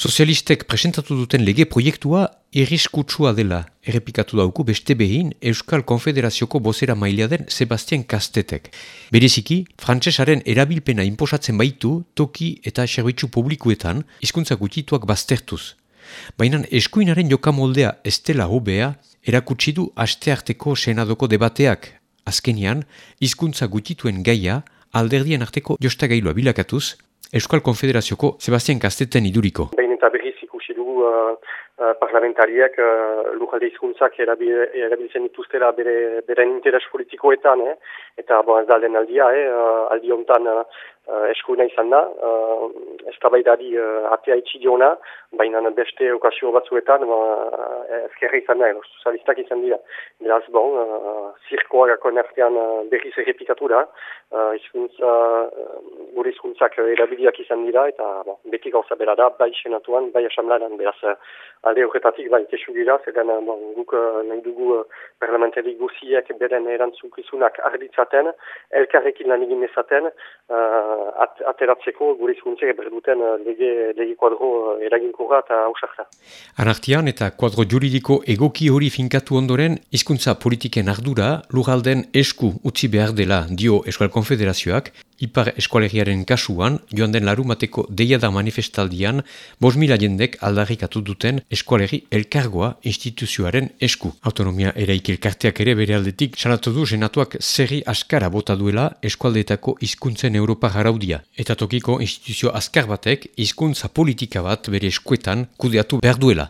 Sozialistek presentatu duten lege proiektua irriskutsua dela errepikatu dauku beste behin Euskal Konfederazioko bozera maila den Sebastian Kastetek. Bereziki, frantsesaren erabilpena inposatzen baitu toki eta zerbitzu publikuetan hizkuntza gutituak baztertuz. Baina eskuinaren jokamoldea estela hobea erakutsi du astearteko senadoko debateak. Azkenian, hizkuntza gutituen gaia alderdien arteko jostagailua bilakatuz, Euskal Konfederazioko Sebastian Kasteten iduriko uh, uh, parlamentariak uh, lujalde izkuntzak erabiltzen dituztera bere, bere interes politikoetan, eh? eta bo, ez da alden aldia, eh? uh, aldi honetan uh, eskuina izan da, uh, ez tabaidari uh, atea itxidiona, baina beste okazio batzuetan uh, ezkerra izan da, sozialistak izan dira. Beraz, bon, uh, zirkoa gako nertean uh, berriz errepikatu da, uh, izkuntza, uh, gure izkuntzak erabiliak izan dira, eta bon, beti gauza bera da, bai senatuan, bai asamlanan, beraz, alde horretatik bai kesu gira, zeden bon, guk nahi dugu parlamentarik guziek beren erantzukizunak arditzaten, elkarrekin lan egin ezaten, uh, at, ateratzeko gure izkuntzek berduten lege, lege kuadro eraginkorra eta hausarta. Anartian eta kuadro juridiko egoki hori finkatu ondoren, hizkuntza politiken ardura lugalden esku utzi behar dela dio Eskual Konfederazioak, Ipar eskualegiaren kasuan, joan den larumateko deia da manifestaldian, bos mila jendek aldarrikatu duten eskualegi elkargoa instituzioaren esku. Autonomia eraik elkarteak ere bere aldetik, salatu du senatuak zerri askara bota duela eskualdeetako hizkuntzen Europa garaudia. Eta tokiko instituzio askar batek hizkuntza politika bat bere eskuetan kudeatu behar duela.